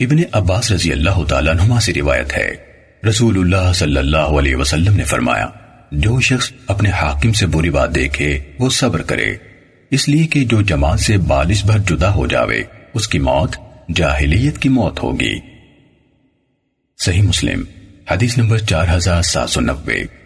ابن عباس رضی اللہ تعالیٰ نما سے روایت ہے۔ رسول اللہ صلی اللہ علیہ وسلم نے فرمایا، جو شخص اپنے حاکم سے بری بات دیکھے، وہ صبر کرے۔ اس لیے کہ جو جماعت سے بالش بھر جدا ہو جاوے، اس کی موت جاہلیت کی موت ہوگی۔ صحیح مسلم، حدیث نمبر چار ہزار سات سو نبے